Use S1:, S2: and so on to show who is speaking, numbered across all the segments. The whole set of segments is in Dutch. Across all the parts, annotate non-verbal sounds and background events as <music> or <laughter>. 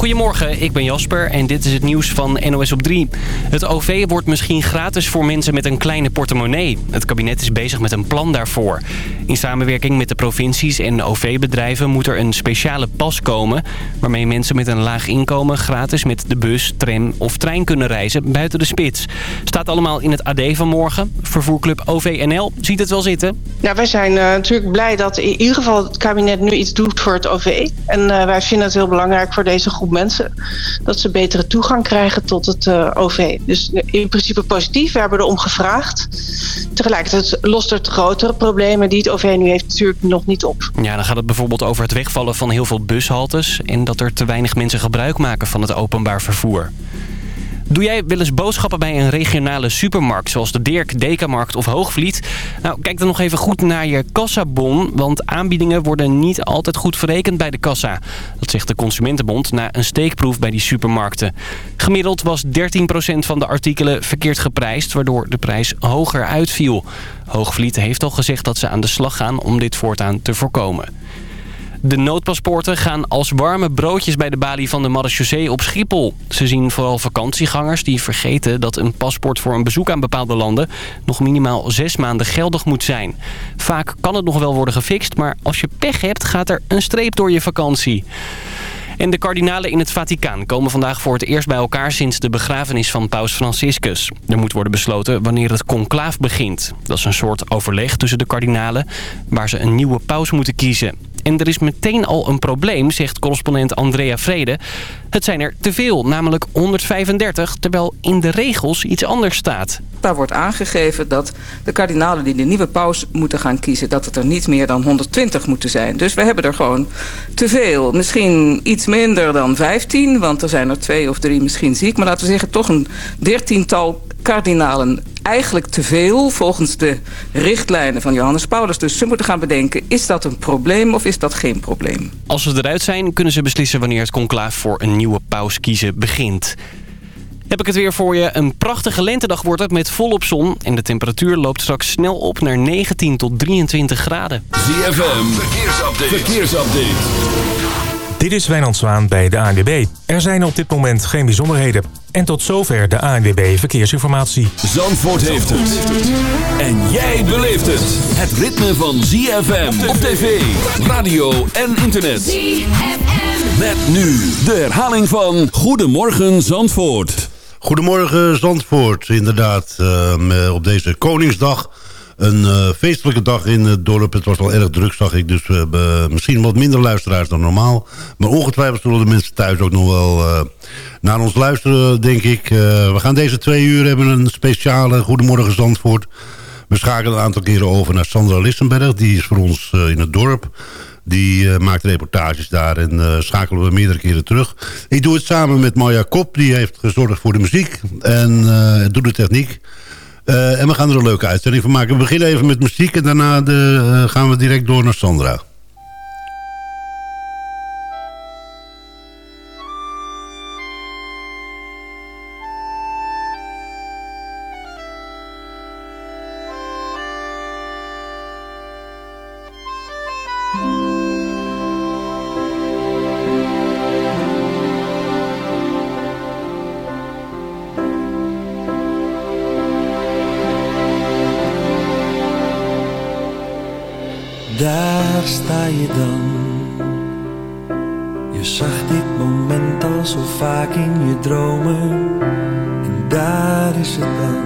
S1: Goedemorgen, ik ben Jasper en dit is het nieuws van NOS op 3. Het OV wordt misschien gratis voor mensen met een kleine portemonnee. Het kabinet is bezig met een plan daarvoor. In samenwerking met de provincies en OV-bedrijven moet er een speciale pas komen... waarmee mensen met een laag inkomen gratis met de bus, tram of trein kunnen reizen buiten de spits. Staat allemaal in het AD van morgen. Vervoerclub OVNL ziet het wel zitten.
S2: Ja, wij zijn uh, natuurlijk blij dat in ieder geval het kabinet nu iets doet voor het OV. En uh, wij vinden het heel belangrijk voor deze groep mensen dat ze betere toegang krijgen tot het uh, OV. Dus in principe positief, we hebben erom gevraagd. Tegelijkertijd lost het grotere problemen die het OV nu heeft natuurlijk nog niet op.
S1: Ja, dan gaat het bijvoorbeeld over het wegvallen van heel veel bushaltes... en dat er te weinig mensen gebruik maken van het openbaar vervoer. Doe jij wel eens boodschappen bij een regionale supermarkt... zoals de Dirk, Dekamarkt of Hoogvliet? Nou, kijk dan nog even goed naar je kassabon... want aanbiedingen worden niet altijd goed verrekend bij de kassa. Dat zegt de Consumentenbond na een steekproef bij die supermarkten. Gemiddeld was 13% van de artikelen verkeerd geprijsd... waardoor de prijs hoger uitviel. Hoogvliet heeft al gezegd dat ze aan de slag gaan om dit voortaan te voorkomen. De noodpaspoorten gaan als warme broodjes bij de balie van de marechaussee op Schiphol. Ze zien vooral vakantiegangers die vergeten dat een paspoort voor een bezoek aan bepaalde landen nog minimaal zes maanden geldig moet zijn. Vaak kan het nog wel worden gefixt, maar als je pech hebt gaat er een streep door je vakantie. En de kardinalen in het Vaticaan komen vandaag voor het eerst bij elkaar sinds de begrafenis van paus Franciscus. Er moet worden besloten wanneer het conclaaf begint. Dat is een soort overleg tussen de kardinalen waar ze een nieuwe paus moeten kiezen. En er is meteen al een probleem, zegt correspondent Andrea Vrede. Het zijn er te veel, namelijk 135, terwijl in de regels iets anders staat.
S3: Daar wordt aangegeven dat de kardinalen die de nieuwe paus moeten gaan kiezen... dat het er niet meer dan 120 moeten zijn. Dus we hebben er gewoon te veel. Misschien iets minder dan 15, want er zijn er twee of drie misschien ziek. Maar laten we zeggen toch een dertiental kardinalen eigenlijk te veel volgens de richtlijnen van Johannes Paulus. Dus ze moeten gaan bedenken, is dat een probleem of is dat geen probleem?
S1: Als ze eruit zijn, kunnen ze beslissen wanneer het conclaaf voor een nieuwe paus kiezen begint. Heb ik het weer voor je. Een prachtige lentedag wordt het met volop zon. En de temperatuur loopt straks snel op naar 19 tot 23 graden.
S4: ZFM, verkeersupdate. verkeersupdate.
S5: Dit is Wijnand Zwaan bij de ANWB. Er zijn op dit moment geen bijzonderheden. En tot zover de ANWB Verkeersinformatie.
S4: Zandvoort heeft het. En jij beleeft het. Het ritme van ZFM op tv, radio en internet. ZFM. Met nu de herhaling van Goedemorgen Zandvoort.
S6: Goedemorgen Zandvoort, inderdaad. Uh, op deze Koningsdag een uh, feestelijke dag in het dorp. Het was al erg druk, zag ik. Dus we hebben misschien wat minder luisteraars dan normaal. Maar ongetwijfeld zullen de mensen thuis ook nog wel uh, naar ons luisteren, denk ik. We gaan deze twee uur hebben een speciale Goedemorgen Zandvoort. We schakelen een aantal keren over naar Sandra Lissenberg. Die is voor ons in het dorp. Die maakt reportages daar en uh, schakelen we meerdere keren terug. Ik doe het samen met Maya Kop. Die heeft gezorgd voor de muziek en uh, doet de techniek. Uh, en we gaan er een leuke uitzending van maken. We beginnen even met muziek en daarna de, uh, gaan we direct door naar Sandra.
S7: Daar sta je dan. Je zag dit moment al zo vaak in je dromen. En daar is het dan.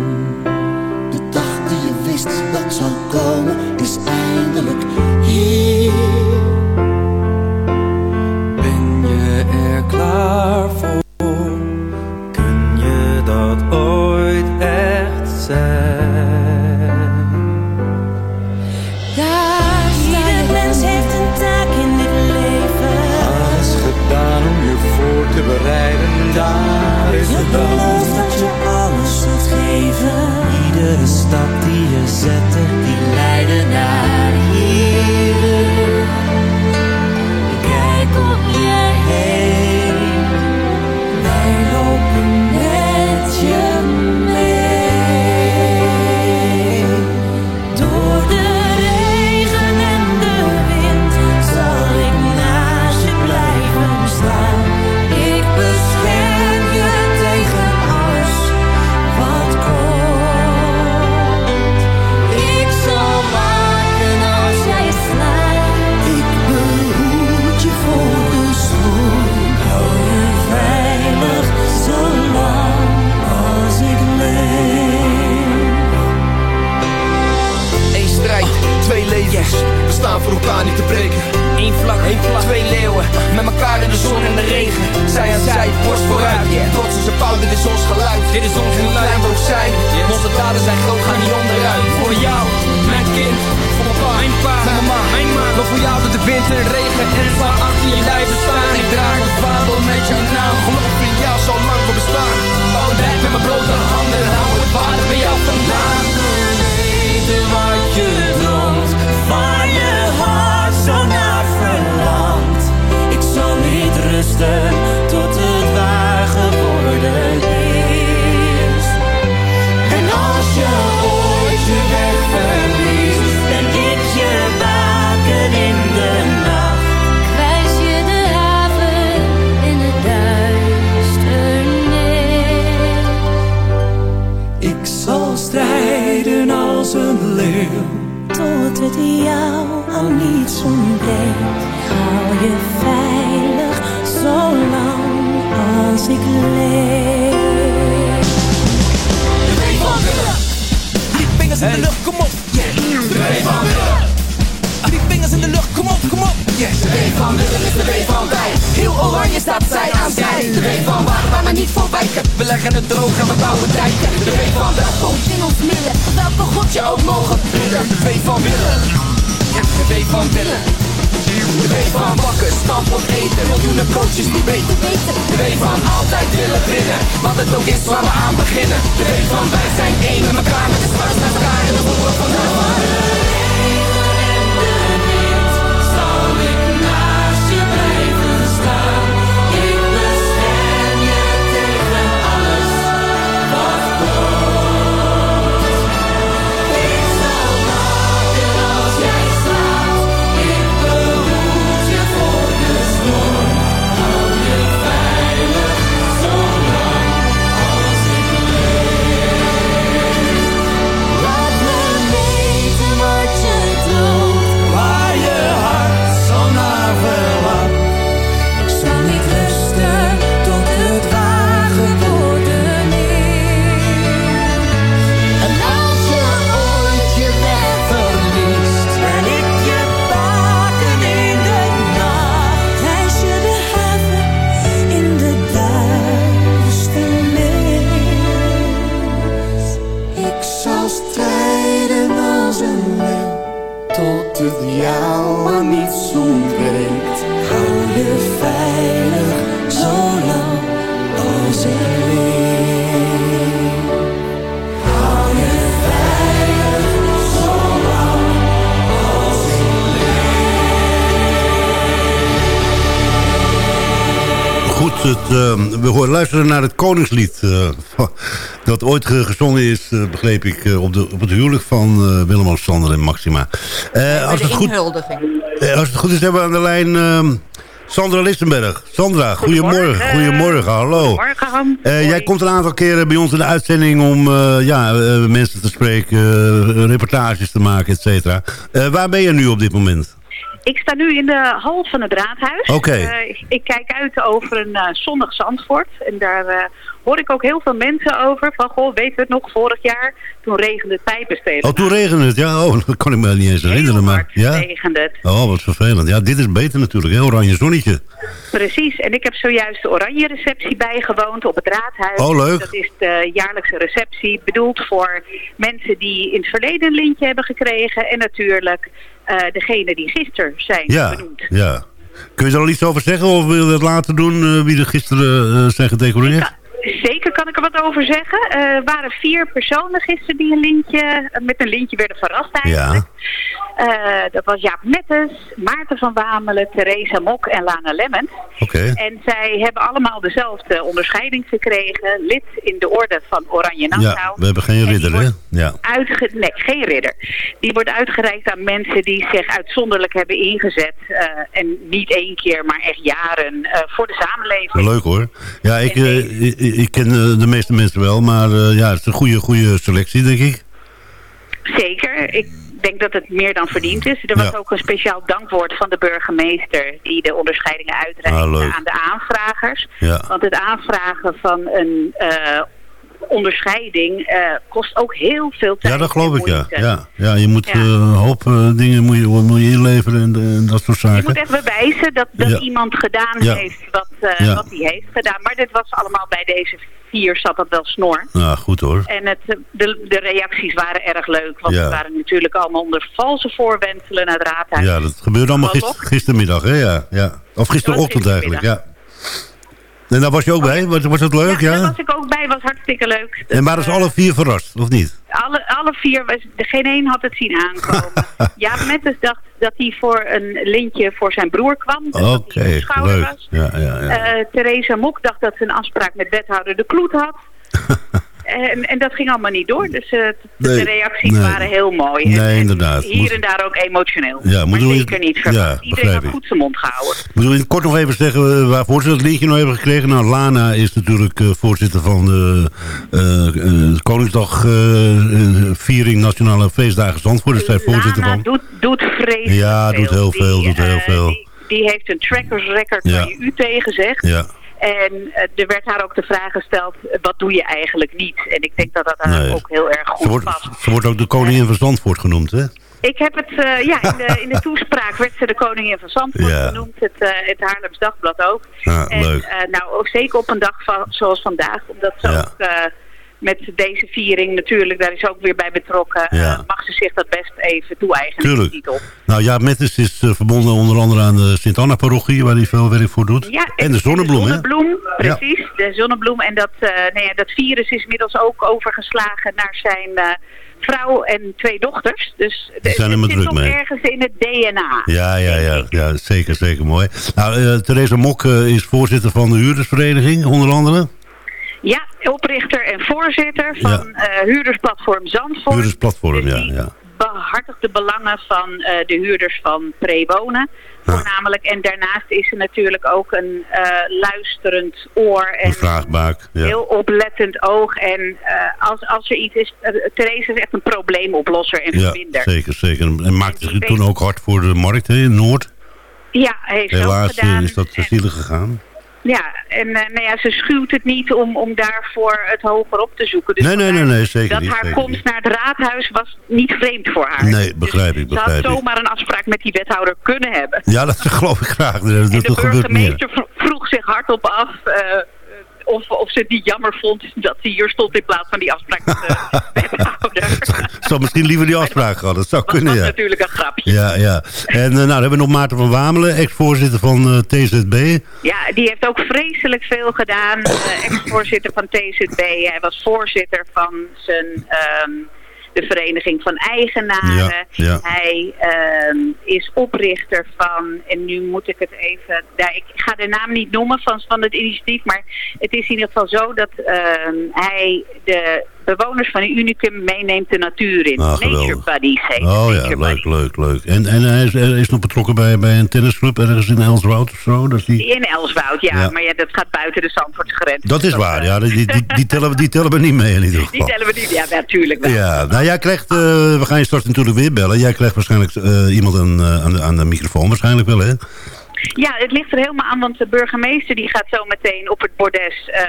S8: De dag die je wist dat zou komen, is eindelijk hier.
S7: Ben je er klaar voor? niet te breken. Eén vlak, Eén twee leeuwen Met
S8: elkaar
S7: in de
S8: zon en de regen. Zij aan
S7: zij, borst vooruit. Yeah. Trots
S8: is een pauw, dit
S9: is ons geluid. Dit is ons geluid, klein zijn. Onze daden zijn groot, gaan niet onderuit.
S6: Horen luisteren naar het Koningslied. eh, dat ooit ge- gezongen is, eh, begreep ik, eh, op, de, op het huwelijk van eh, Willem-Alexander en Maxima. Eh, als, het goed, eh, als het goed is, hebben we aan de lijn ehm, Sandra Lissenberg. Sandra, goedemorgen. Goedemorgen, hallo.
S10: Goedemorgen.
S6: Eh, jij komt een aantal keren bij ons in de uitzending om eh, ja, mensen te spreken, reportages te maken, et cetera. Eh, waar ben je nu op dit moment?
S10: Ik sta nu in de hal van het raadhuis.
S6: Oké.
S10: Eh, ik, ik kijk uit over een eh, zonnig Zandvoort. En daar eh, hoor ik ook heel veel mensen over. Van, goh, weet je het nog, vorig jaar, toen regende het pijpenstelen.
S6: Oh, toen regende het, ja. Oh, <laughs> dat kan ik me niet eens herinneren. Maar, ja.
S10: regende het.
S6: Oh, wat vervelend. Ja, dit is beter natuurlijk. Heel oranje zonnetje.
S10: Precies. En ik heb zojuist de oranje receptie bijgewoond op het raadhuis.
S6: Oh, leuk.
S10: Dat is de jaarlijkse receptie bedoeld voor mensen die in het verleden een lintje hebben gekregen. En natuurlijk eh degene die gisteren zijn
S6: Ja,
S10: benoemd.
S6: ja. Kun je er al iets over zeggen of wil je dat later doen, eh, wie er gisteren eh, zijn gedecoreerd?
S10: Zeker kan ik er wat over zeggen. Eh, Er waren vier personen gisteren die een lintje, met een lintje werden verrast eigenlijk. Eh, dat was Jaap Mettes, Maarten van Wamelen, Theresa Mok en Lana Lemmens.
S6: Oké.
S10: En zij hebben allemaal dezelfde onderscheiding gekregen. Lid in de orde van Oranje Nassau.
S6: Ja, we hebben geen ridder, hè? Ja.
S10: Uitge nee, geen ridder. Die wordt uitgereikt aan mensen die zich uitzonderlijk hebben ingezet. eh, en niet één keer, maar echt jaren eh, voor de samenleving.
S6: Leuk hoor. Ja, ik, ik, ik ken de meeste mensen wel, maar ja, het is een goede, goede selectie, denk ik.
S10: Zeker. Ik denk dat het meer dan verdiend is. Er was
S6: Ja.
S10: ook een speciaal dankwoord van de burgemeester... die de onderscheidingen uitreikte
S6: Ah,
S10: aan de aanvragers.
S6: Ja.
S10: Want het aanvragen van een... eh, onderscheiding eh, kost ook heel veel tijd.
S6: Ja, dat geloof ik, ja. ja. Ja, je moet
S10: Ja.
S6: eh, een hoop dingen moet je, moet je inleveren en, en dat soort
S10: Je
S6: zaken.
S10: moet echt bewijzen dat, dat
S6: Ja.
S10: iemand gedaan
S6: Ja.
S10: heeft wat,
S6: Ja.
S10: wat hij heeft gedaan. Maar dit was allemaal bij deze vier zat dat wel snor.
S6: Nou, goed hoor.
S10: En het, de, de reacties waren erg leuk. Want
S6: Ja.
S10: we waren natuurlijk allemaal onder valse voorwenselen naar het raadhuis.
S6: Ja, dat gebeurde allemaal gister, gistermiddag, hè? Ja, ja. Of gisterochtend eigenlijk, ja. En daar was je ook bij? Was, was dat leuk,
S10: Ja,
S6: ja?
S10: daar was ik ook bij. was hartstikke leuk.
S6: En waren ze alle vier verrast, of niet?
S10: Alle, alle vier, was, geen één had het zien aankomen. <laughs> Jaap Mettes dacht dat hij voor een lintje voor zijn broer kwam. dat
S6: Oké, leuk.
S10: was.
S6: Ja, ja, ja.
S10: Eh, Theresa Mok dacht dat ze een afspraak met wethouder De Kloet had. <laughs> en, en dat ging allemaal niet door. Dus eh, de reacties
S6: nee.
S10: waren heel mooi.
S6: Nee,
S10: En-
S6: inderdaad.
S10: Hier
S6: Moet-
S10: en daar ook emotioneel.
S6: Ja,
S10: maar
S6: je-
S10: zeker niet
S6: ja.
S10: Iedereen had goed zijn mond gehouden.
S6: Moet je kort nog even zeggen eh, waarvoor ze dat linkje nou hebben gekregen? Nou, Lana is natuurlijk eh, voorzitter van de eh, Koningsdag viering Nationale Feestdagen Zandvoort. Is zij voorzitter
S10: Lana
S6: van?
S10: doet, doet vreselijk
S6: Ja, doet heel veel,
S10: Die,
S6: doet heel veel.
S10: Die, die heeft een trackers record
S6: Ja.
S10: waar je u tegen zegt.
S6: Ja.
S10: En eh, er werd haar ook de vraag gesteld, eh, wat doe je eigenlijk niet? En ik denk dat dat haar
S6: Nee.
S10: ook heel erg
S6: Ze
S10: goed
S6: wordt,
S10: past.
S6: ze wordt ook de koningin van Zandvoort genoemd, hè?
S10: Ik heb het, eh, ja, in de, in de <laughs> toespraak werd ze de koningin van Zandvoort
S6: Ja.
S10: genoemd. Het, het Haarlems Dagblad ook.
S6: Ja,
S10: en,
S6: leuk.
S10: nou, ook zeker op een dag van, zoals vandaag. Omdat ze
S6: Ja.
S10: ook met deze viering natuurlijk, daar is ook weer bij betrokken.
S6: Ja.
S10: eh, mag ze zich dat best even toe-eigenen.
S6: Tuurlijk.
S10: titel.
S6: Nou ja, Mettes is eh, verbonden onder andere aan de Sint-Anna-parochie... waar hij veel werk voor doet.
S10: Ja,
S6: en de zonnebloem,
S10: de
S6: hè?
S10: zonnebloem, precies. De zonnebloem. En dat, eh, ja, dat virus is inmiddels ook overgeslagen naar zijn vrouw en twee dochters. Dus
S6: Die zijn er
S10: het zit nog
S6: mee.
S10: ergens in het DNA.
S6: Ja, ja, ja, ja zeker, zeker mooi. Nou, Theresa Mok is voorzitter van de huurdersvereniging, onder andere.
S10: Ja, oprichter en voorzitter van eh, huurdersplatform Zandvoort.
S6: Huurdersplatform, ja, ja.
S10: behartigt de belangen van eh, de huurders van Prewonen. Voornamelijk. En daarnaast is er natuurlijk ook een eh, luisterend oor en
S6: Een vraagbaak. Ja.
S10: heel oplettend oog. En als, als er iets is, uh, Therese is echt een probleemoplosser en
S6: ja,
S10: verbinder.
S6: zeker, zeker. En maakte zich toen ook hard voor de markt hè, in Noord.
S10: Ja, heeft ze ook
S6: Helaas
S10: gedaan.
S6: is dat zielig gegaan.
S10: Ja, en eh, nou ja, ze schuwt het niet om, om daarvoor het hoger op te zoeken. Dus
S6: Nee, nee, nee, nee, zeker
S10: dat
S6: niet,
S10: haar
S6: zeker
S10: komst naar het raadhuis was niet vreemd voor haar.
S6: Nee, begrijp ik,
S10: Ze had
S6: begrijp
S10: zomaar een afspraak met die wethouder kunnen hebben.
S6: Ja, <laughs> dat geloof ik graag. Dat,
S10: en de
S6: meer.
S10: burgemeester vro- vroeg zich hardop af eh, of, of ze het niet jammer vond dat ze hier stond in plaats van die afspraak met <laughs> de wethouder.
S6: Zou misschien liever die afspraak gehad. Dat zou
S10: Dat
S6: kunnen,
S10: was
S6: ja.
S10: natuurlijk een grapje.
S6: Ja, ja. En eh, nou, dan hebben we nog Maarten van Wamelen, ex-voorzitter van eh, TZB.
S10: Ja, die heeft ook vreselijk veel gedaan. Eh, Ex-voorzitter van TZB. Hij was voorzitter van zijn, ehm, de Vereniging van Eigenaren.
S6: Ja, ja.
S10: Hij ehm, is oprichter van, en nu moet ik het even... daar ik ga de naam niet noemen van, van het initiatief, maar het is in ieder geval zo dat ehm, hij de bewoners van Unicum meeneemt de natuur in.
S6: Ah,
S10: Nature. Buddies heet
S6: Oh ja, leuk, leuk, leuk. En, en hij is, hij is nog betrokken bij, bij een tennisclub ergens in Elswoud of zo? Dat, is die...
S10: In Elswoud, ja,
S6: Ja.
S10: Maar ja, dat gaat buiten de Zandvoortse grens.
S6: dat is waar,
S10: eh,
S6: ja. Die, die, die, tellen, we- die tellen we niet mee in ieder <laughs>
S10: Die
S6: geval.
S10: tellen we niet. Ja, natuurlijk wel.
S6: Ja, nou jij krijgt, eh, we gaan je straks natuurlijk weer bellen. Jij krijgt waarschijnlijk eh, iemand aan, aan, de, aan de microfoon waarschijnlijk wel, hè?
S10: Ja, het ligt er helemaal aan, want de burgemeester die gaat zo meteen op het bordes eh,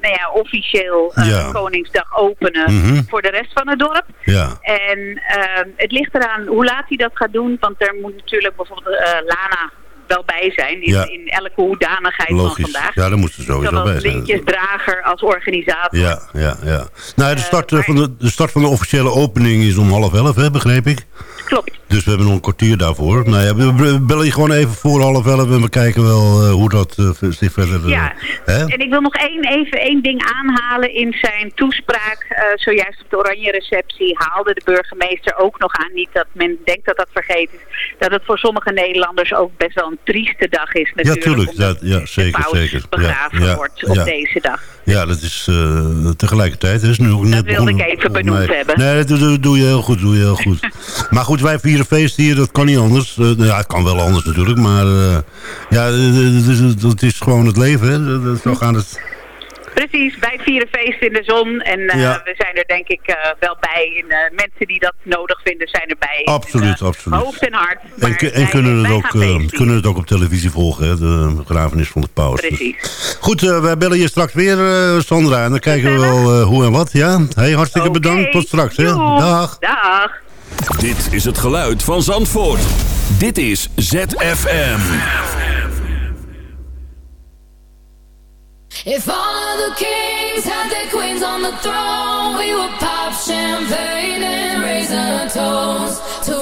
S10: nou ja, officieel eh,
S6: Ja.
S10: Koningsdag openen
S6: Mhm.
S10: voor de rest van het dorp.
S6: Ja.
S10: En ehm, het ligt eraan hoe laat hij dat gaat doen, want er moet natuurlijk bijvoorbeeld eh, Lana wel bij zijn in,
S6: Ja.
S10: in elke hoedanigheid van
S6: Logisch.
S10: vandaag.
S6: Ja, daar moet ze sowieso bij zijn.
S10: lintjesdrager als organisator.
S6: Ja, ja, ja. Nou, de start, van de, de start van de officiële opening is om half elf, hè, begreep ik?
S10: Klopt.
S6: Dus we hebben nog een kwartier daarvoor. Nou ja, we bellen je gewoon even voor half elf en we kijken wel eh, hoe dat eh, zich verder... eh,
S10: Ja,
S6: hè?
S10: en ik wil nog één, even één ding aanhalen in zijn toespraak. zojuist op de oranje receptie haalde de burgemeester ook nog aan, niet dat men denkt dat dat vergeten is, dat het voor sommige Nederlanders ook best wel een trieste dag is
S6: Ja,
S10: natuurlijk.
S6: tuurlijk.
S10: omdat
S6: Dat, ja, zeker, zeker.
S10: begraven
S6: ja, ja,
S10: wordt op
S6: ja.
S10: deze dag.
S6: Ja, dat is tegelijkertijd. Is nu ook net
S10: wilde ik even benoemd
S6: nee,
S10: hebben.
S6: Nee, dat doe, doe je heel goed. Doe je heel goed. <laughs> maar goed, wij vieren feest hier. Dat kan niet anders. Eh, nou ja, het kan wel anders natuurlijk. Maar eh, ja, eh, het is, het is gewoon het leven. Hè. Dat- Zo gaat het.
S10: Precies, wij vieren feest in de zon. En eh,
S6: Ja.
S10: we zijn er denk ik eh, wel bij. En eh, mensen die dat nodig vinden zijn erbij.
S6: Absoluut,
S10: En, eh,
S6: absoluut.
S10: Hoofd en hart.
S6: En, en kunnen, het ook,
S10: gaan
S6: eh, kunnen het ook op televisie volgen, hè, de begrafenis van de paus.
S10: Precies.
S6: Goed, eh, wij bellen je straks weer, eh, Sandra. En dan kijken we wel eh, hoe en wat. Ja? Hey, hartstikke bedankt. Tot straks. Hè? Dag.
S10: Dag.
S4: Dit is het geluid van Zandvoort. Dit is ZFM.
S11: If all of the kings had their queens on the throne, we would pop champagne and raise a toast to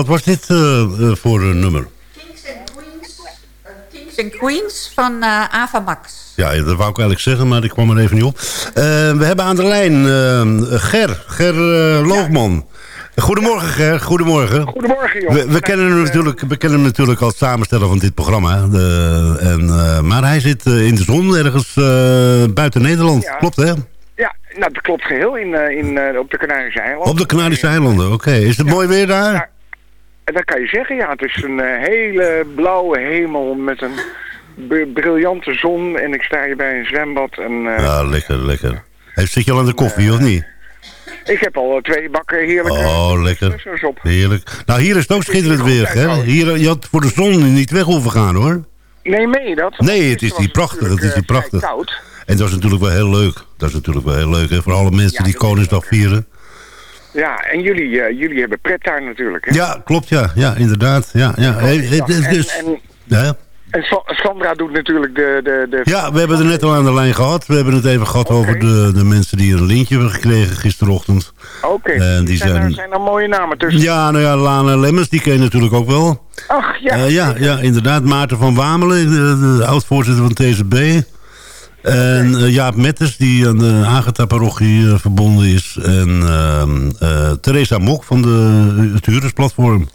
S6: Wat, eh, was dit eh, eh, voor een nummer?
S12: Kings and Queens van eh Ava Max.
S6: Ja, dat wou ik eigenlijk zeggen, maar ik kwam er even niet op. Eh, we hebben aan de lijn eh, Ger, Ger eh, Loogman. Goedemorgen Ger, goedemorgen.
S13: Goedemorgen, joh.
S6: We, we, kennen hem natuurlijk, we kennen hem natuurlijk als samensteller van dit programma. De, en, eh, maar hij zit eh, in de zon ergens eh, buiten Nederland.
S13: Ja.
S6: Klopt hè?
S13: Ja, nou, dat klopt geheel in, eh, in, eh, op de Canarische eilanden.
S6: Op de Canarische eilanden, oké. Is het mooi weer daar?
S13: En dat kan je zeggen, ja. Het is een eh, hele blauwe hemel met een briljante zon. En ik sta hier bij een zwembad. En, eh,
S6: Ja, lekker, lekker. Hey, zit je al aan de koffie, of niet?
S13: Ik heb al eh, twee bakken heerlijke
S6: Oh, lekker.
S13: op.
S6: Heerlijk. Nou, hier is het ook schitterend weer, hè? Hier, je had voor de zon niet weg hoeven gaan, hoor.
S13: Nee, meen je dat?
S6: Nee, het is niet prachtig, het is niet prachtig.
S13: koud.
S6: En dat is natuurlijk wel heel leuk. Dat is natuurlijk wel heel leuk, hè? Voor alle mensen die Koningsdag vieren.
S13: Ja, en jullie, eh, jullie hebben pret daar natuurlijk. Hè?
S6: Ja, klopt, ja. Ja, inderdaad. Ja, ja. Hey, het- het
S13: En,
S6: is-
S13: en,
S6: ja.
S13: en Sa- Sandra doet natuurlijk de... de, de
S6: Ja, we hebben het er net al aan de lijn gehad. We hebben het even gehad over de, de mensen die een lintje hebben gekregen gisterochtend.
S13: Oké,
S6: En die
S13: zijn, er,
S6: zijn-
S13: zijn er mooie namen tussen.
S6: Ja, nou ja, Lana Lemmens, die ken je natuurlijk ook wel.
S13: Ach, ja.
S6: Eh, ja, ja, inderdaad. Maarten van Wamelen, de, de oud-voorzitter van TZB. En eh, Jaap Metters, die aan de Agatha-parochie eh, verbonden is. En eh, Theresa Mok van de, het huurdersplatform.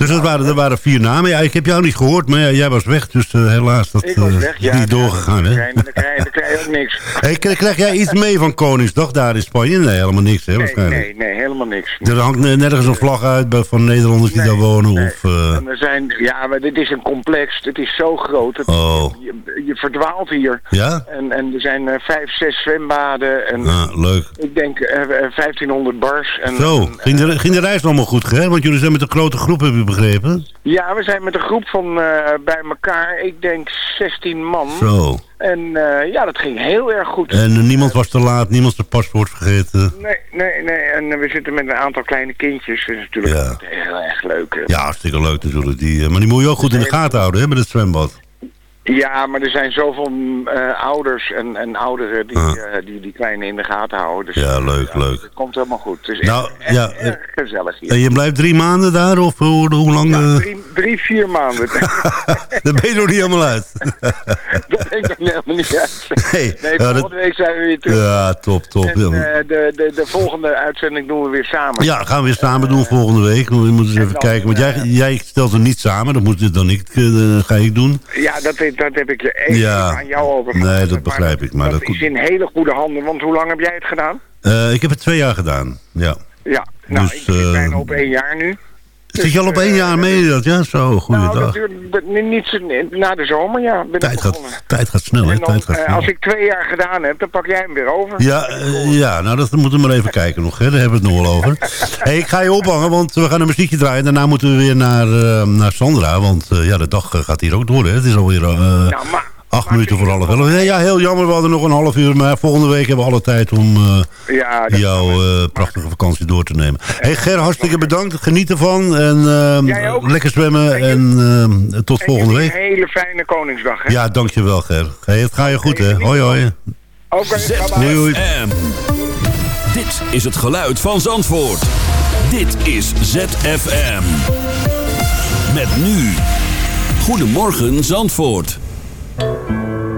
S6: Dus dat waren, dat waren vier namen. Ja, ik heb jou niet gehoord, maar ja, jij was weg. Dus eh, helaas, dat
S13: Ik was
S6: eh,
S13: weg,
S6: is
S13: ja.
S6: niet doorgegaan. Hè?
S13: krijg, dan, krijg, je ook niks. <laughs>
S6: Hey, krijg, krijg jij iets mee van Koningsdag daar in Spanje? Nee, helemaal niks, hè,
S13: Nee,
S6: waarschijnlijk.
S13: nee, nee, helemaal niks.
S6: Er hangt ne- nergens een vlag uit van Nederlanders die daar wonen. Of, eh,
S13: er zijn, ja, maar dit is een complex. Het is zo groot. Het,
S6: Oh.
S13: je, je verdwaalt hier.
S6: Ja?
S13: En, en er zijn eh, vijf, zes zwembaden. En
S6: Ah, leuk.
S13: ik denk eh, eh, 1500 bars. En,
S6: Zo,
S13: en,
S6: ging de, ging de reis allemaal goed, hè? Want jullie zijn met een grote groep, begrepen.
S13: ja, we zijn met een groep van eh, bij elkaar, ik denk 16 man.
S6: Zo.
S13: En eh, ja, dat ging heel erg goed.
S6: En eh, niemand was te laat, niemand zijn paspoort vergeten.
S13: Nee, nee, nee. En we zitten met een aantal kleine kindjes. Dat is natuurlijk
S6: Ja.
S13: heel erg leuk.
S6: Ja, hartstikke leuk natuurlijk. Die, maar die moet je ook goed in de gaten houden, hè, met het zwembad.
S13: Ja, maar er zijn zoveel eh, ouders en, en ouderen die,
S6: Ah.
S13: eh, die die kleine in de gaten houden. Dus
S6: Ja, leuk, leuk.
S13: het komt helemaal goed. Het is
S6: Nou,
S13: echt,
S6: ja,
S13: erg gezellig hier.
S6: En je blijft drie maanden daar, of hoe, hoe lang? eh,
S13: Drie, drie, vier maanden. <laughs>
S6: Daar ben je nog niet helemaal uit. <laughs>
S13: dat denk ik helemaal niet uit.
S6: Nee,
S13: nee
S6: ja, dat-
S13: volgende week zijn we weer terug.
S6: Ja, top, top.
S13: En eh, de, de, de volgende uitzending doen we weer samen.
S6: Ja, gaan we weer samen doen volgende week. We moeten eens even kijken. Want jij,
S13: eh,
S6: jij stelt er niet samen. Dat moet dan ik, eh, ga ik doen.
S13: Ja, dat, dat heb ik je even
S6: Ja.
S13: aan jou over.
S6: Nee, dat begrijp ik. Maar
S13: dat
S6: dat,
S13: is in hele goede handen. Want hoe lang heb jij het gedaan?
S6: Eh, ik heb het twee jaar gedaan. Ja.
S13: Ja, nou,
S6: Dus,
S13: ik zit
S6: eh,
S13: bijna op één jaar nu.
S6: Zit je al op één jaar mee? Dat, ja, zo,
S13: Nou, dat
S6: goeiedag.
S13: duurt dat- niet, na de zomer, ja. Ben
S6: Tijd gaat, tijd gaat snel, hè? Tijd gaat
S13: eh,
S6: snel.
S13: als ik twee jaar gedaan heb, dan pak jij hem weer over.
S6: Ja, eh, ja, nou dat moeten we maar even kijken nog. Hè. Daar hebben we het nog wel over. <laughs> hey, ik ga je ophangen, want we gaan een muziekje draaien. Daarna moeten we weer naar, eh, naar Sandra. Want ja, de dag gaat hier ook door. Hè. Het is alweer eh,
S13: Nou,
S6: acht minuten voor half elf. Nee, Ja, heel jammer. We hadden nog een half uur. Maar volgende week hebben we alle tijd om eh,
S13: Ja,
S6: jouw eh, prachtige vakantie door te nemen. hey, Ger, hartstikke bedankt. Geniet ervan. En eh, lekker zwemmen. En eh, tot volgende
S13: Een
S6: week.
S13: hele fijne Koningsdag, hè?
S6: Ja, dankjewel Ger. Hey, het gaat je goed, hè. Hoi, hoi.
S13: Oké,
S6: Hoi, hoi.
S4: ZFM. Dit is het geluid van Zandvoort. Dit is ZFM. Met nu. Goedemorgen Zandvoort.
S8: Thank you.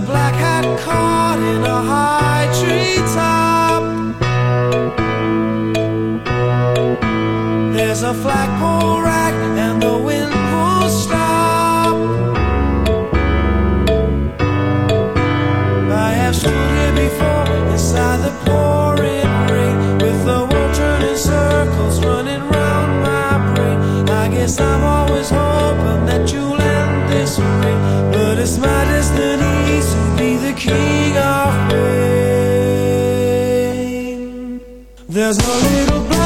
S8: Black hat caught in a high tree top. There's a flagpole rack and the wind won't stop. I have stood here before inside the pouring rain with the world turning circles running round my brain. I guess I'm always hoping that you'll end this way, but it's my king of rain. There's no little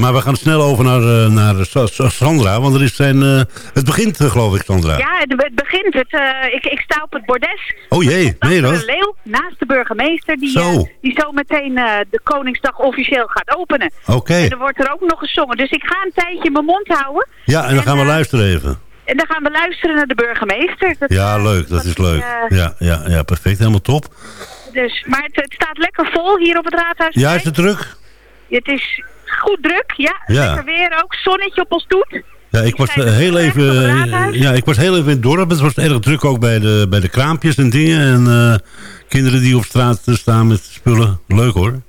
S6: maar we gaan snel over naar, eh, naar Sa- Sa- Sandra, want er is zijn, eh, het begint eh, geloof ik, Sandra.
S10: Ja, het, het begint. Het, ik, ik sta op het bordes.
S6: Oh jee,
S10: Achter
S6: dat?
S10: leeuw, naast de burgemeester, die
S6: Zo.
S10: die zo meteen de Koningsdag officieel gaat openen.
S6: Oké.
S10: En er wordt er ook nog gezongen. Dus ik ga een tijdje mijn mond houden.
S6: Ja, en dan gaan we luisteren even.
S10: En dan gaan we luisteren naar de burgemeester. Dat,
S6: Ja, leuk, dat is leuk. Ja, ja, ja, perfect, helemaal top.
S10: dus, maar het, het staat lekker vol hier op het raadhuis.
S6: Ja, is het druk?
S10: Het is goed druk, ja.
S6: Ja.
S10: Lekker weer ook. Zonnetje op ons toet.
S6: Ja, ik was heel even, eh, ja, ik was heel even in het dorp. Het was erg druk ook bij de, bij de kraampjes en dingen. En eh, kinderen die op straat eh, staan met spullen. Leuk hoor.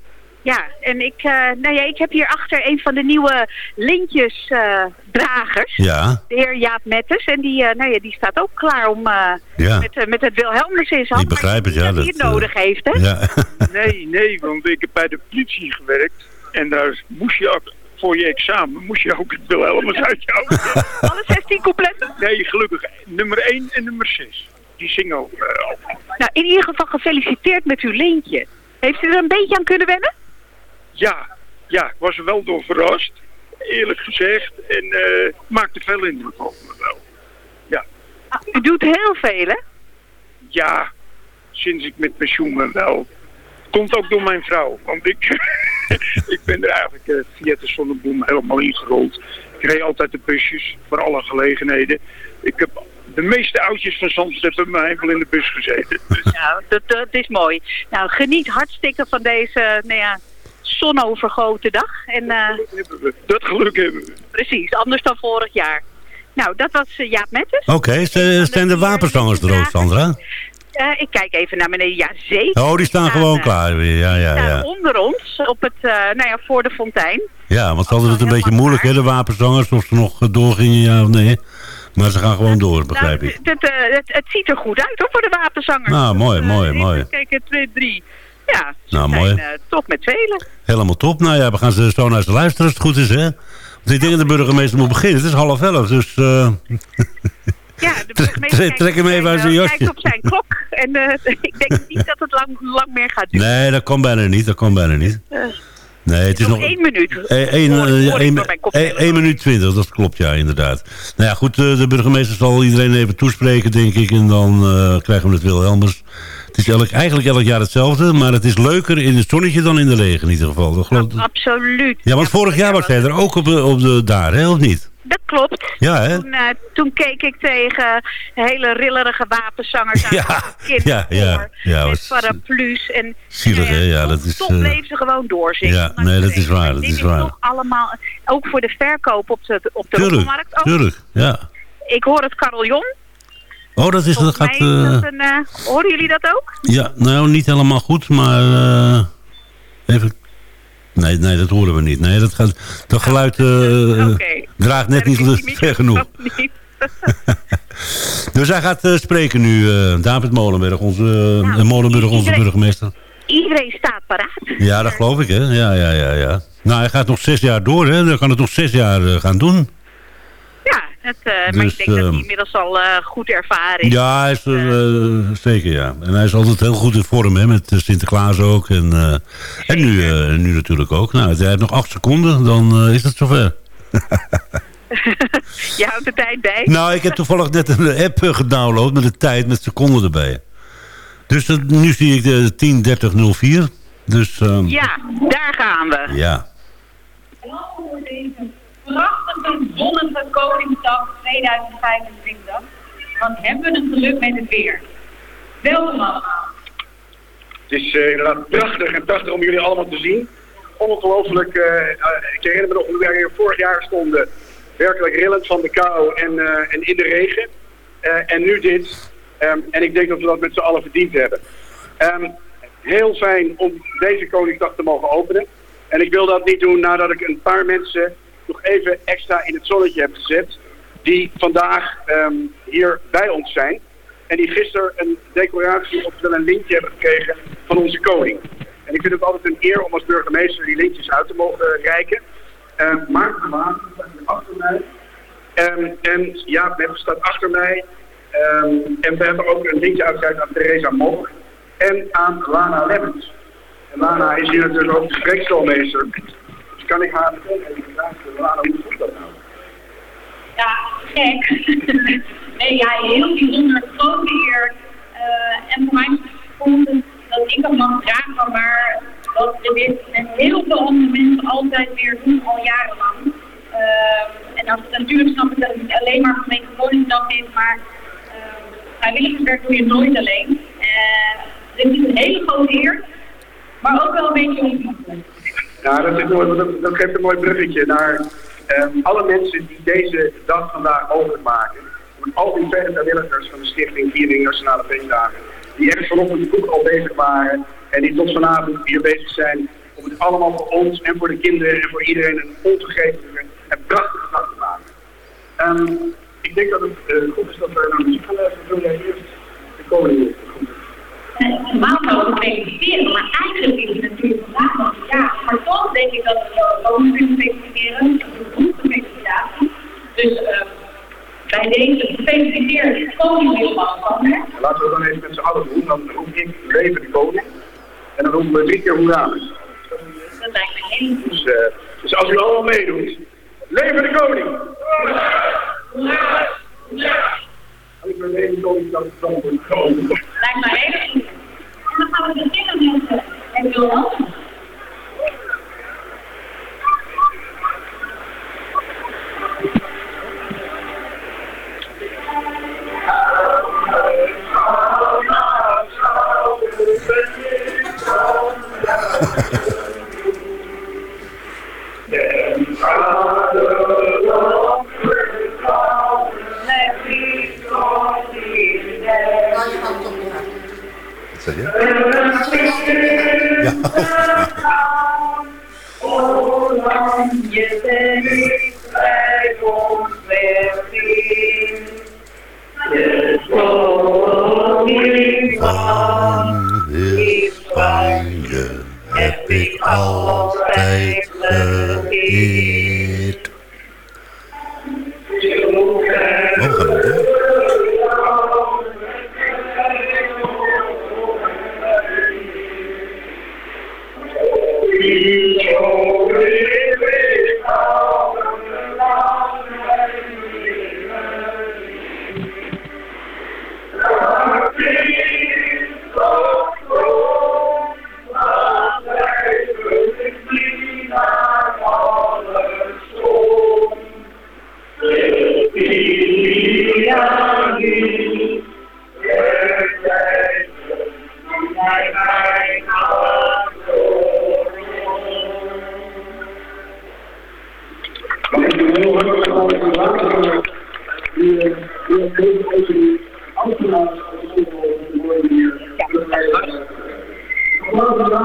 S10: Ja, en ik, eh, nou ja, ik heb hier achter een van de nieuwe lintjesdragers.
S6: Ja,
S10: de heer Jaap Mettes. En die, eh, nou ja, die staat ook klaar om eh,
S6: Ja.
S10: met, met het Wilhelmus in zijn hand.
S6: ik begrijp het. Ja, dat,
S10: hij het nodig heeft, hè?
S6: Ja. <laughs>
S14: Nee, nee, want ik heb bij de politie gewerkt. En daar moest je ook, voor je examen, moest je ook het Wilhelmus uit je hoofd. <laughs>
S10: Alle 16 coupletten?
S14: Nee, gelukkig. Nummer 1 en nummer 6. Die zingen ook eh.
S10: Nou, in ieder geval gefeliciteerd met uw lintje. Heeft u er een beetje aan kunnen wennen?
S14: Ja, ja, ik was er wel door verrast. Eerlijk gezegd. En eh maakte veel indruk op me wel. Ja,
S10: Ah, u doet heel veel, hè?
S14: ja, sinds ik met pensioen ben wel. Komt ook door mijn vrouw. Want ik, <laughs> ik ben er eigenlijk eh, via de zonneboom helemaal ingerold. Ik reed altijd de busjes voor alle gelegenheden. Ik heb de meeste oudjes van Zandvoort hebben bij mij wel in de bus gezeten. <laughs> Dus
S10: Nou, dat, dat is mooi. Nou, geniet hartstikke van deze, nou ja, zonovergoten dag. En, eh,
S14: hebben we. Dat geluk hebben we.
S10: precies, anders dan vorig jaar. Nou, dat was eh, Jaap Mettes.
S6: Oké, st- zijn de wapenzangers er ook, Sandra?
S10: Ik kijk even naar beneden. Ja, zeker.
S6: Oh, die staan gewoon klaar weer. Ja, ja,
S10: staan
S6: ja.
S10: onder ons, op het, eh, nou ja, voor de fontein.
S6: Ja, want ze hadden het een beetje moeilijk, hè, de wapenzangers. Of ze nog eh, doorgingen, ja of nee. Maar ze gaan gewoon door, begrijp
S10: nou,
S6: ik.
S10: het, het, eh, het, het ziet er goed uit hoor, voor de wapenzangers.
S6: Nou, mooi,
S10: Eh,
S6: mooi, mooi.
S10: Kijken, twee, drie. Ja,
S6: Nou,
S10: zijn
S6: mooi.
S10: toch met velen.
S6: Helemaal top. Nou ja, we gaan ze zo naar ze luisteren als het goed is, hè. Want ik denk dat de burgemeester moet beginnen. Het is half elf, dus...
S10: Ja, de <laughs> burgemeester
S6: Trek- hem even
S10: zijn,
S6: uit zijn jasje.
S10: kijkt op zijn klok. En eh, <laughs> ik denk niet dat het lang, lang meer gaat duren.
S6: Nee, dat kan bijna niet. Dat kan bijna niet.
S10: Eh,
S6: Nee, het is
S10: nog één minuut. Hoor-
S6: eh, minuut twintig, dat klopt, ja, inderdaad. Nou ja, goed, de burgemeester zal iedereen even toespreken, denk ik. En dan krijgen we het Wilhelmers. Het is elk, eigenlijk elk jaar hetzelfde, maar het is leuker in het zonnetje dan in de regen in ieder geval. Dat geloof-
S10: Absoluut.
S6: Ja, want vorig jaar was hij er ook op, de- op de, daar, hè, of niet?
S10: Dat klopt.
S6: Ja, hè?
S10: Toen, eh, toen keek ik tegen hele rillerige wapenzangers aan.
S6: Ja, ja, ja. ja
S10: met paraplu's. En
S6: zielig, hè? Ja, dat is...
S10: toch
S6: eh,
S10: bleef ze gewoon doorzingen.
S6: ja, nee, dat is waar, dat is waar.
S10: allemaal, ook voor de verkoop op de, op de
S6: Tuurlijk,
S10: rommelmarkt. ook.
S6: tuurlijk, ja.
S10: Ik hoor het carillon.
S6: Oh, dat is... Dat gaat... eh,
S10: dat een, eh, horen jullie dat ook?
S6: Ja, nou niet helemaal goed, maar eh, even... Nee, nee, dat horen we niet. Nee, dat, gaat, dat geluid eh,
S10: Oké.
S6: draagt net niet ver genoeg. <laughs> Dus hij gaat eh, spreken nu, eh, David Molenberg, onze, eh, Molenburg, onze
S10: iedereen-
S6: burgemeester.
S10: Iedereen staat paraat.
S6: Ja, dat geloof ik, hè. Ja, ja, ja, ja. Nou, hij gaat nog zes jaar door, hè. Dan kan het nog zes jaar eh, gaan doen.
S10: Het, eh, maar
S6: Dus,
S10: ik denk dat hij
S6: ehm,
S10: inmiddels al eh, goed ervaren is.
S6: Ja, hij is er eh, zeker, ja. En hij is altijd heel goed in vorm, hè, met Sinterklaas ook. En, en nu, nu natuurlijk ook. Nou, hij heeft nog acht seconden, dan is het zover. <laughs>
S10: Je houdt de tijd bij.
S6: Nou, ik heb toevallig net een app gedownload met de tijd, met seconden erbij. Dus dat, nu zie ik de 10.30.04. Dus, ehm,
S10: Ja, daar gaan we.
S6: ja.
S15: Prachtige, zonnige Koningsdag 2025. Want hebben we het geluk met het weer. Welkom allemaal.
S16: Het is eh, inderdaad prachtig en prachtig om jullie allemaal te zien. Ongelooflijk, eh, eh, ik herinner me nog hoe wij vorig jaar stonden. Werkelijk rillend van de kou en, in de regen. En nu dit. Ehm, en ik denk dat we dat met z'n allen verdiend hebben. Ehm, heel fijn om deze Koningsdag te mogen openen. En ik wil dat niet doen nadat ik een paar mensen nog even extra in het zonnetje heb gezet. Die vandaag ehm, hier bij ons zijn. En die gisteren een decoratie of wel een lintje hebben gekregen van onze koning. En ik vind het altijd een eer om als burgemeester die lintjes uit te mogen reiken. Uh, Maarten de Maan staat hier achter mij. Ehm, en ja, Mep staat achter mij. Ehm, en we hebben ook een lintje uitgereikt aan Theresa Mok en aan Lana Lemmens. En Lana is hier natuurlijk ook de spreekstalmeester. Dus kan ik haar even vragen, Lana, hoe voelt dat nou?
S15: Ja, gek. <laughs> nee, ja, heel bijzonder. Grote eer. Eh, en voor mij het dat ik hem mag dragen, maar dat dit met heel veel andere mensen altijd weer doen, al jarenlang. Eh, en dat, natuurlijk snap ik dat het niet alleen maar vanwege Koningsdag is, maar uh, vrijwilligerswerk doe je nooit alleen. Eh, dit is een hele grote eer, maar ook wel een beetje ongelooflijk.
S16: Ja, dat, is mooi, dat, dat geeft een mooi bruggetje naar eh, alle mensen die deze dag vandaag mogelijk maken. Al die vrijwilligers van de Stichting Viering Nationale Feestdagen. Die echt vanochtend vroeg al bezig waren. En die tot vanavond hier bezig zijn. Om het allemaal voor ons en voor de kinderen en voor iedereen een onvergetelijke en prachtige dag te maken. Ehm, ik denk dat het eh, goed is dat we naar muziek gaan luisteren. Wil jij eerst de koning
S15: Normaal zou ik feliciteren, maar eigenlijk is het natuurlijk vandaag nog een jaar. Maar toch denk ik dat we ook kunnen feliciteren. Dat is een goede felicitatie. Dus uh, bij deze gefeliciteerd koning Willem-Alexander.
S16: Laten we dan even met z'n allen doen. Dan roep ik leven de koning. En dan roepen we drie keer hoera.
S15: Dat lijkt me heel goed.
S16: Dus, uh, dus als u allemaal meedoet. Leven de koning! Ik ben leven de koning, dat is dan de koning.
S15: Lijkt me heel goed. En dan gaan we met het wil
S6: Wat zeg je?
S15: Wegzien. De koning van
S6: Spanje heb ik altijd geëerd.